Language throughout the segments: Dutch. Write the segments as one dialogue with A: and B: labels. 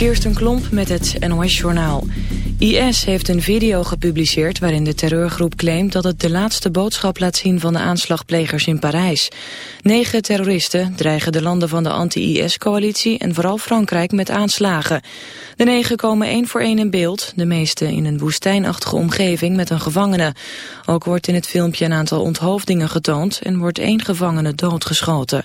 A: Kirsten Klomp met het NOS-journaal. IS heeft een video gepubliceerd waarin de terreurgroep claimt dat het de laatste boodschap laat zien van de aanslagplegers in Parijs. Negen terroristen dreigen de landen van de anti-IS-coalitie en vooral Frankrijk met aanslagen. De negen komen één voor één in beeld, de meeste in een woestijnachtige omgeving met een gevangene. Ook wordt in het filmpje een aantal onthoofdingen getoond en wordt één gevangene doodgeschoten.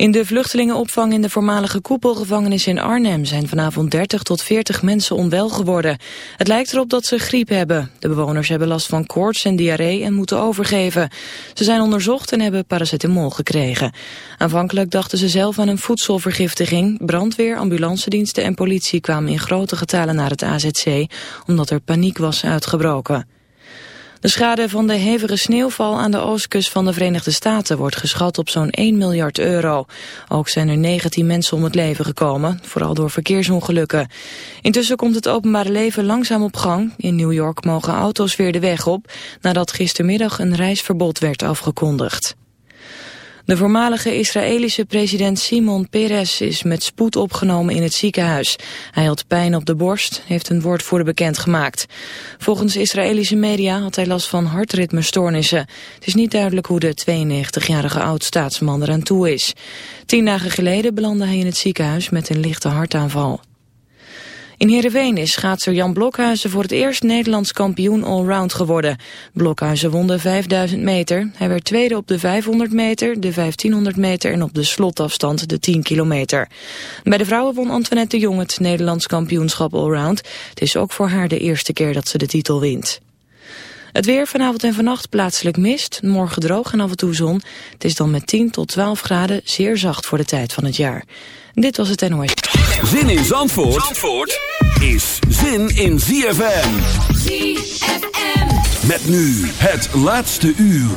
A: In de vluchtelingenopvang in de voormalige koepelgevangenis in Arnhem zijn vanavond 30 tot 40 mensen onwel geworden. Het lijkt erop dat ze griep hebben. De bewoners hebben last van koorts en diarree en moeten overgeven. Ze zijn onderzocht en hebben paracetamol gekregen. Aanvankelijk dachten ze zelf aan een voedselvergiftiging. Brandweer, ambulancediensten en politie kwamen in grote getalen naar het AZC omdat er paniek was uitgebroken. De schade van de hevige sneeuwval aan de oostkust van de Verenigde Staten wordt geschat op zo'n 1 miljard euro. Ook zijn er 19 mensen om het leven gekomen, vooral door verkeersongelukken. Intussen komt het openbare leven langzaam op gang. In New York mogen auto's weer de weg op, nadat gistermiddag een reisverbod werd afgekondigd. De voormalige Israëlische president Simon Peres is met spoed opgenomen in het ziekenhuis. Hij had pijn op de borst, heeft een woordvoerder bekendgemaakt. Volgens Israëlische media had hij last van hartritmestoornissen. Het is niet duidelijk hoe de 92-jarige oud-staatsman eraan toe is. Tien dagen geleden belandde hij in het ziekenhuis met een lichte hartaanval. In Heerenveen is schaatser Jan Blokhuizen voor het eerst Nederlands kampioen allround geworden. Blokhuizen won de 5000 meter. Hij werd tweede op de 500 meter, de 1500 meter en op de slotafstand de 10 kilometer. Bij de vrouwen won Antoinette de Jong het Nederlands kampioenschap allround. Het is ook voor haar de eerste keer dat ze de titel wint. Het weer vanavond en vannacht plaatselijk mist, morgen droog en af en toe zon. Het is dan met 10 tot 12 graden zeer zacht voor de tijd van het jaar. Dit was het NOS.
B: Zin in Zandvoort, Zandvoort is zin in ZFM.
C: ZFM.
B: Met nu het laatste uur.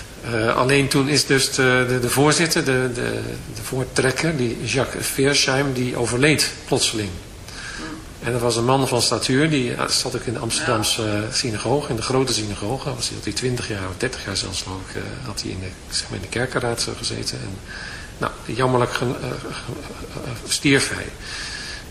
D: Uh, alleen toen is dus de, de, de voorzitter, de, de, de voortrekker, die Jacques Veersheim, die overleed plotseling. En dat was een man van statuur, die zat ook in de Amsterdamse ja. synagoge, in de grote synagoge. Was hij, had hij 20 jaar of 30 jaar zelfs uh, had hij in de, zeg maar in de kerkenraad gezeten. En, nou, jammerlijk stierf hij.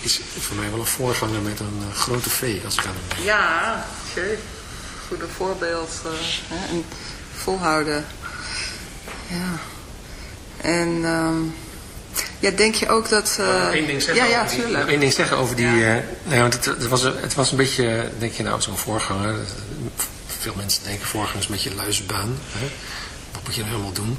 D: is voor mij wel een voorganger met een uh, grote V, als ik aan hem denk.
E: Ja, oké. Goede voorbeeld. Uh, hè, en volhouden. Ja. En um, ja, denk je ook dat... Uh,
D: Eén ding zeggen
E: ja, ja,
D: over die,
E: tuurlijk.
D: één ding zeggen over die... Ja. nee, want het, het, was, het was een beetje, denk je nou, zo'n voorganger. Veel mensen denken voorganger is een beetje luisbaan. Hè? Wat moet je nou helemaal doen?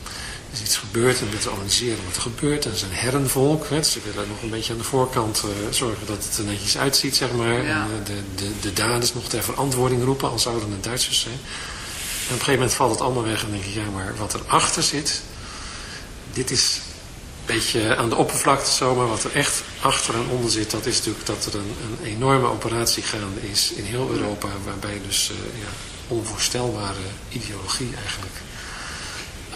D: er is iets gebeurd en we analyseren wat er gebeurt. En ze zijn herrenvolk. Hè. Ze willen nog een beetje aan de voorkant uh, zorgen dat het er netjes uitziet, zeg maar. Ja. En uh, de, de, de daders nog ter verantwoording roepen, al zouden het Duitsers zijn. En op een gegeven moment valt het allemaal weg en denk je, ja, maar wat erachter zit, dit is een beetje aan de oppervlakte zo, maar wat er echt achter en onder zit, dat is natuurlijk dat er een, een enorme operatie gaande is in heel Europa, waarbij dus uh, ja, onvoorstelbare ideologie eigenlijk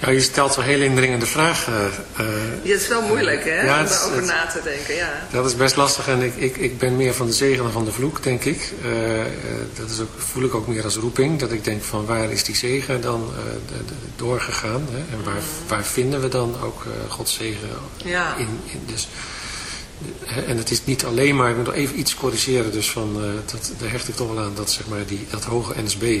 D: Ja, je stelt wel hele indringende vragen. Uh,
E: ja, het is wel moeilijk hè, ja, om daarover na te denken. Ja.
D: Dat is best lastig en ik, ik, ik ben meer van de zegen dan van de vloek, denk ik. Uh, dat is ook, voel ik ook meer als roeping. Dat ik denk van waar is die zegen dan uh, de, de, doorgegaan? Hè? En waar, mm. waar vinden we dan ook Gods zegen
E: ja.
D: in? in dus, en het is niet alleen maar, ik moet nog even iets corrigeren, dus van, dat, daar hecht ik toch wel aan dat, zeg maar, die, dat hoge NSB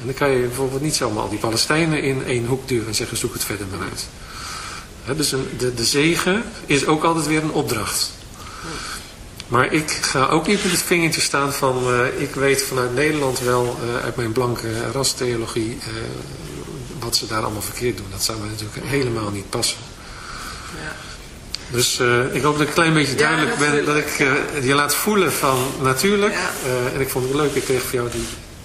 D: En dan kan je bijvoorbeeld niet zomaar al die Palestijnen in één hoek duwen en zeggen zoek het verder maar uit. He, dus een, de, de zegen is ook altijd weer een opdracht. Maar ik ga ook niet met het vingertje staan van, uh, ik weet vanuit Nederland wel, uh, uit mijn blanke rastheologie, uh, wat ze daar allemaal verkeerd doen. Dat zou me natuurlijk helemaal niet passen.
E: Ja.
D: Dus ik hoop dat ik een klein beetje duidelijk
E: ja,
D: ben, dat ik je laat voelen van natuurlijk.
E: Ja.
D: en ik vond het leuk, ik kreeg voor jou die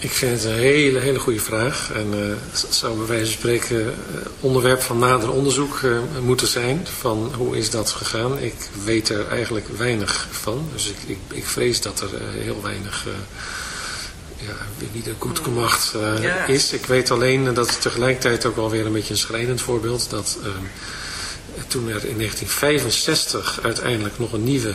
D: Ik vind het een hele, hele goede vraag. En eh, het zou bij wijze van spreken eh, onderwerp van nader onderzoek eh, moeten zijn. Van hoe is dat gegaan? Ik weet er eigenlijk weinig van. Dus ik, ik, ik vrees dat er eh, heel weinig ja, niet een goed gemacht
E: Ja.
D: is. Ik weet alleen dat het tegelijkertijd ook alweer een beetje een schrijnend voorbeeld. Dat uh, toen er in 1965 uiteindelijk nog een nieuwe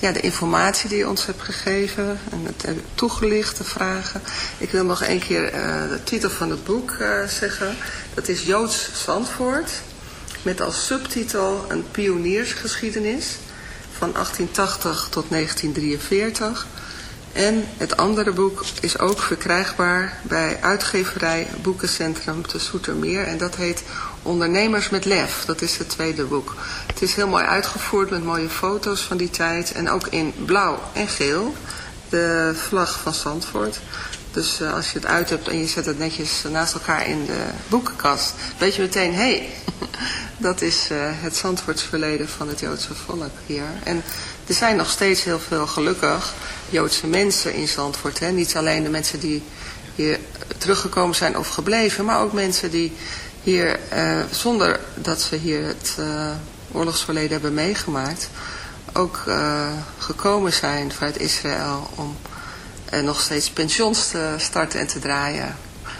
E: ja, de informatie die je ons hebt gegeven en het toegelicht, de vragen. Ik wil nog een keer uh, de titel van het boek uh, zeggen. Dat is Joods Zandvoort met als subtitel een pioniersgeschiedenis van 1880 tot 1943. En het andere boek is ook verkrijgbaar bij uitgeverij Boekencentrum te Soetermeer. En dat heet Ondernemers met Lef. Dat is het tweede boek. Het is heel mooi uitgevoerd met mooie foto's van die tijd. En ook in blauw en geel. De vlag van Zandvoort. Dus uh, als je het uit hebt en je zet het netjes naast elkaar in de boekenkast. Weet je meteen, hé, hey, dat is uh, het Zandvoortsverleden van het Joodse volk hier. En er zijn nog steeds heel veel gelukkig Joodse mensen in Zandvoort. Hè? Niet alleen de mensen die hier teruggekomen zijn of gebleven. Maar ook mensen die hier, uh, zonder dat ze hier het uh, oorlogsverleden hebben meegemaakt, ook uh, gekomen zijn vanuit Israël om nog steeds pensions te starten en te draaien.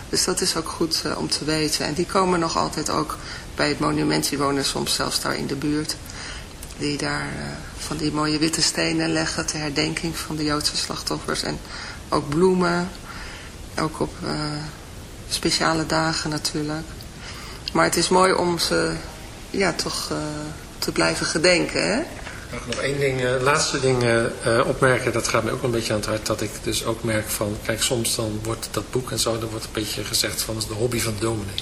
E: Dus dat is ook goed om te weten. En die komen nog altijd ook bij het monument, die wonen soms zelfs daar in de buurt. Die daar van die mooie witte stenen leggen ter herdenking van de Joodse slachtoffers. En ook bloemen, ook op speciale dagen natuurlijk. Maar het is mooi om ze ja, toch uh, te blijven gedenken. Hè?
D: Mag nog één ding, laatste ding opmerken, dat gaat me ook een beetje aan het hart, dat ik dus ook merk van, kijk soms dan wordt dat boek en zo, dan wordt een beetje gezegd van, dat is de hobby van dominee.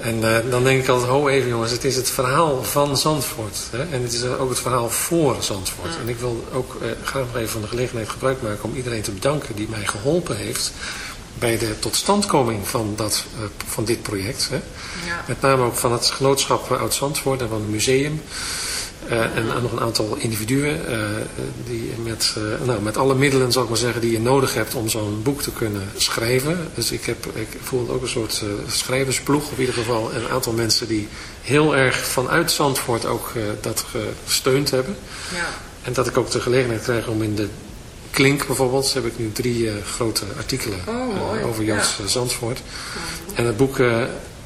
D: En dan denk ik altijd, ho even jongens, het is het verhaal van Zandvoort. Hè? En het is ook het verhaal voor Zandvoort. En ik wil ook graag nog even van de gelegenheid gebruik maken om iedereen te bedanken die mij geholpen heeft bij de totstandkoming van, dat, van dit project. Hè? Ja. Met name ook van het genootschap Oud-Zandvoort en van het museum. Uh, en nog een aantal individuen uh, die met, uh, nou, met alle middelen, zal ik maar zeggen, die je nodig hebt om zo'n boek te kunnen schrijven. Dus ik, heb, ik voel ook een soort schrijversploeg, of in ieder geval een aantal mensen die heel erg vanuit Zandvoort ook dat gesteund hebben. Ja. En dat ik ook de gelegenheid krijg om in de Klink bijvoorbeeld, heb ik nu drie grote artikelen oh, over Jans ja. Zandvoort. Oh. En het boek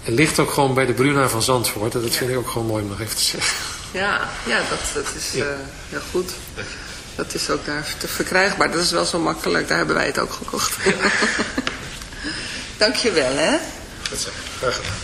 D: ligt ook gewoon bij de Bruna van Zandvoort. En dat ja. vind ik ook gewoon mooi om nog even te zeggen.
E: Ja, ja dat, dat is ja. Uh, heel goed. Dat is ook daar te verkrijgbaar. Dat is wel zo makkelijk. Daar hebben wij het ook gekocht. Ja. Dank je wel, hè?
D: Dat is graag gedaan.